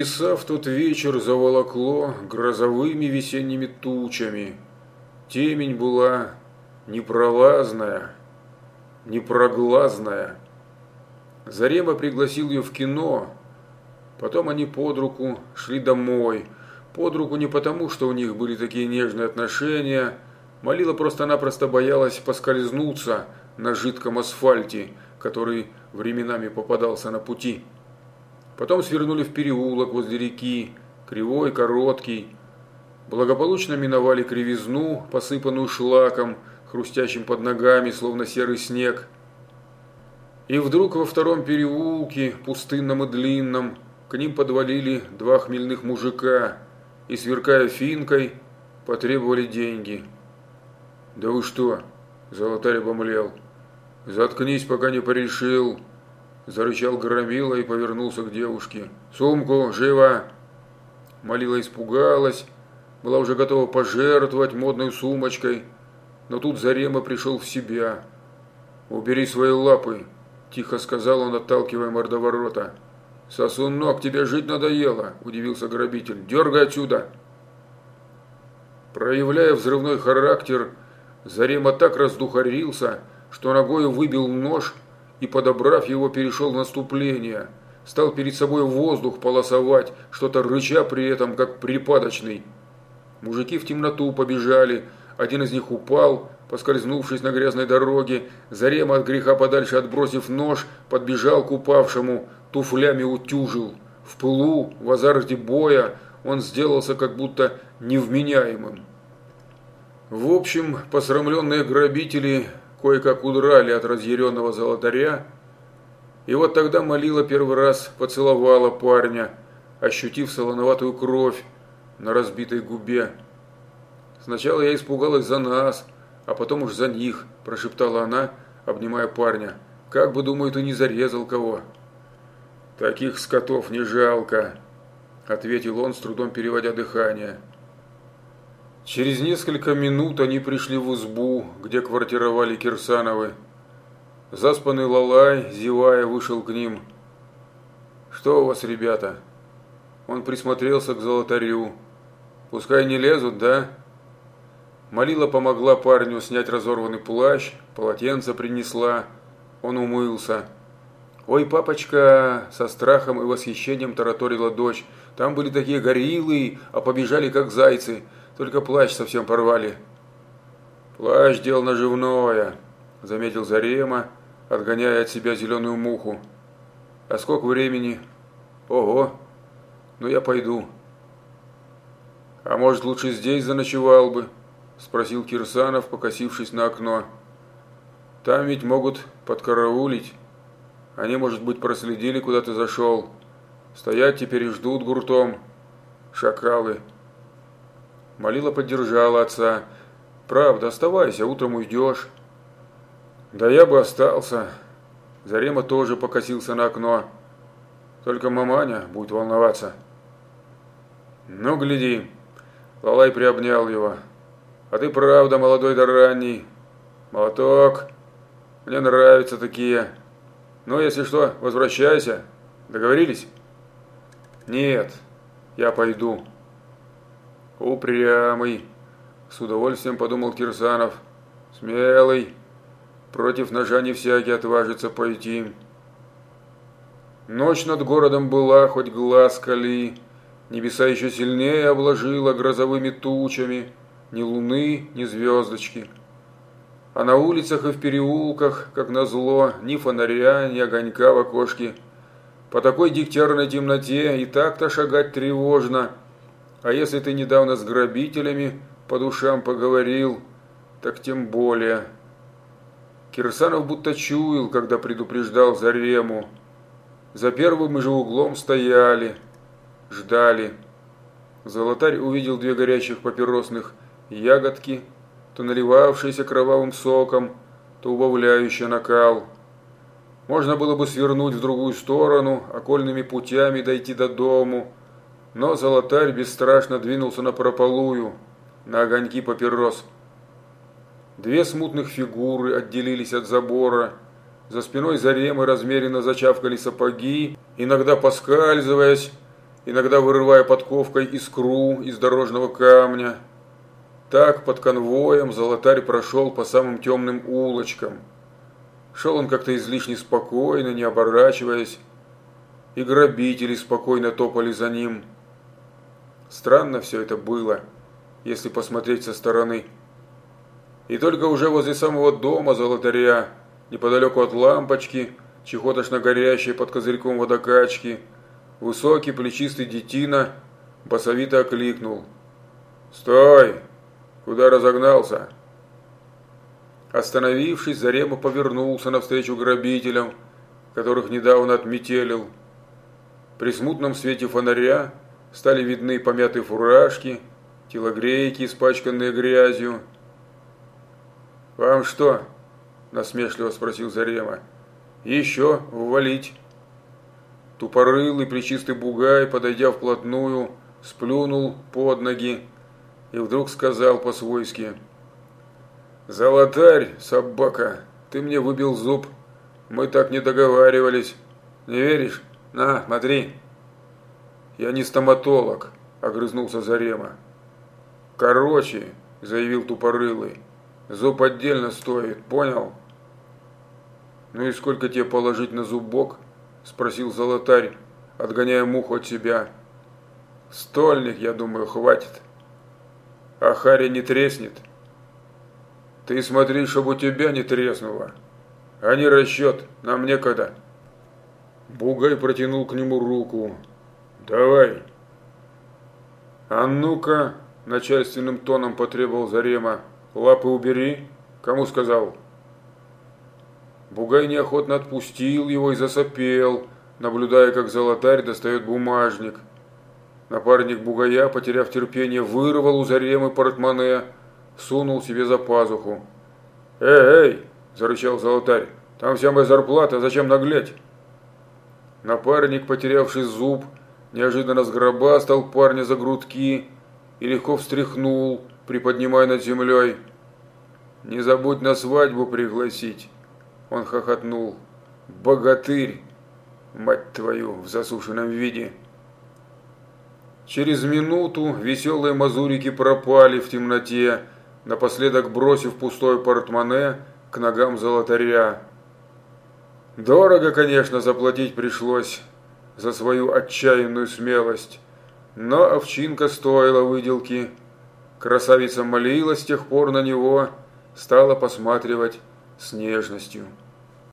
Леса в тот вечер заволокло грозовыми весенними тучами. Темень была непролазная, непроглазная. Зарема пригласил ее в кино. Потом они под руку шли домой. Под руку не потому, что у них были такие нежные отношения. Молила просто-напросто боялась поскользнуться на жидком асфальте, который временами попадался на пути. Потом свернули в переулок возле реки, кривой, короткий. Благополучно миновали кривизну, посыпанную шлаком, хрустящим под ногами, словно серый снег. И вдруг во втором переулке, пустынном и длинном, к ним подвалили два хмельных мужика и, сверкая финкой, потребовали деньги. «Да вы что?» – золотарь обомлел. «Заткнись, пока не порешил!» Зарычал громила и повернулся к девушке. «Сумку! Живо!» Молила испугалась, была уже готова пожертвовать модной сумочкой, но тут Зарема пришел в себя. «Убери свои лапы!» – тихо сказал он, отталкивая мордоворота. «Сосунок, тебе жить надоело!» – удивился грабитель. «Дергай отсюда!» Проявляя взрывной характер, Зарема так раздухарился, что ногою выбил нож и, подобрав его, перешел в наступление. Стал перед собой воздух полосовать, что-то рыча при этом, как припадочный. Мужики в темноту побежали, один из них упал, поскользнувшись на грязной дороге, Зарема от греха подальше отбросив нож, подбежал к упавшему, туфлями утюжил. В пылу, в азарте боя он сделался как будто невменяемым. В общем, посрамленные грабители кое-как удрали от разъяренного золотаря, и вот тогда молила первый раз поцеловала парня, ощутив солоноватую кровь на разбитой губе. «Сначала я испугалась за нас, а потом уж за них», – прошептала она, обнимая парня. «Как бы, думаю, ты не зарезал кого?» «Таких скотов не жалко», – ответил он, с трудом переводя дыхание. Через несколько минут они пришли в избу, где квартировали Кирсановы. Заспанный Лалай, зевая, вышел к ним. «Что у вас, ребята?» Он присмотрелся к золотарю. «Пускай не лезут, да?» Малила помогла парню снять разорванный плащ, полотенце принесла. Он умылся. «Ой, папочка!» – со страхом и восхищением тараторила дочь. «Там были такие гориллы, а побежали как зайцы. Только плащ совсем порвали. Плащ дело наживное, заметил Зарема, отгоняя от себя зеленую муху. А сколько времени? Ого, ну я пойду. А может лучше здесь заночевал бы? Спросил Кирсанов, покосившись на окно. Там ведь могут подкараулить. Они, может быть, проследили, куда ты зашел. Стоят теперь и ждут гуртом. Шакалы. Молила поддержала отца. «Правда, оставайся, утром уйдешь». «Да я бы остался». Зарема тоже покосился на окно. «Только маманя будет волноваться». «Ну, гляди». Лалай приобнял его. «А ты правда молодой да ранний. Молоток. Мне нравятся такие. Ну, если что, возвращайся. Договорились?» «Нет, я пойду». «Упрямый», – с удовольствием подумал Кирсанов. «Смелый. Против ножа не всякий отважится пойти». Ночь над городом была, хоть глаз кали. Небеса еще сильнее обложила грозовыми тучами. Ни луны, ни звездочки. А на улицах и в переулках, как назло, ни фонаря, ни огонька в окошке. По такой дегтярной темноте и так-то шагать тревожно – а если ты недавно с грабителями по душам поговорил, так тем более. Кирсанов будто чуял, когда предупреждал Зарему. За первым же углом стояли, ждали. Золотарь увидел две горящих папиросных ягодки, то наливавшиеся кровавым соком, то убавляющие накал. Можно было бы свернуть в другую сторону, окольными путями дойти до дому, но золотарь бесстрашно двинулся на прополую, на огоньки папирос. Две смутных фигуры отделились от забора. За спиной Заремы размеренно зачавкали сапоги, иногда поскальзываясь, иногда вырывая подковкой искру из дорожного камня. Так под конвоем золотарь прошел по самым темным улочкам. Шел он как-то излишне спокойно, не оборачиваясь, и грабители спокойно топали за ним. Странно все это было, если посмотреть со стороны. И только уже возле самого дома золотаря, неподалеку от лампочки, чехотошно горящей под козырьком водокачки, высокий плечистый детина басовито окликнул. «Стой! Куда разогнался?» Остановившись, Зарема повернулся навстречу грабителям, которых недавно отметелил. При смутном свете фонаря стали видны помятые фуражки, телогрейки, испачканные грязью. «Вам что?» – насмешливо спросил Зарема. «Еще ввалить». Тупорылый плечистый бугай, подойдя вплотную, сплюнул под ноги и вдруг сказал по-свойски. «Золотарь, собака, ты мне выбил зуб. Мы так не договаривались. Не веришь? На, смотри». «Я не стоматолог», – огрызнулся Зарема. «Короче», – заявил Тупорылый, – «зуб отдельно стоит, понял?» «Ну и сколько тебе положить на зубок?» – спросил Золотарь, отгоняя муху от себя. «Стольник, я думаю, хватит. А Харри не треснет?» «Ты смотри, чтобы у тебя не треснуло. А не расчет, нам некогда». Бугай протянул к нему руку. «Давай». «А ну-ка!» – начальственным тоном потребовал Зарема. «Лапы убери». «Кому сказал?» Бугай неохотно отпустил его и засопел, наблюдая, как золотарь достает бумажник. Напарник Бугая, потеряв терпение, вырвал у Заремы портмоне, сунул себе за пазуху. «Эй, эй!» – зарычал золотарь. «Там вся моя зарплата, зачем наглеть?» Напарник, потерявший зуб, неожиданно сгробастал парня за грудки и легко встряхнул, приподнимая над землей. «Не забудь на свадьбу пригласить!» Он хохотнул. «Богатырь! Мать твою, в засушенном виде!» Через минуту веселые мазурики пропали в темноте, напоследок бросив пустое портмоне к ногам золотаря. Дорого, конечно, заплатить пришлось за свою отчаянную смелость, но овчинка стоила выделки. Красавица молилась с тех пор на него, стала посматривать с нежностью.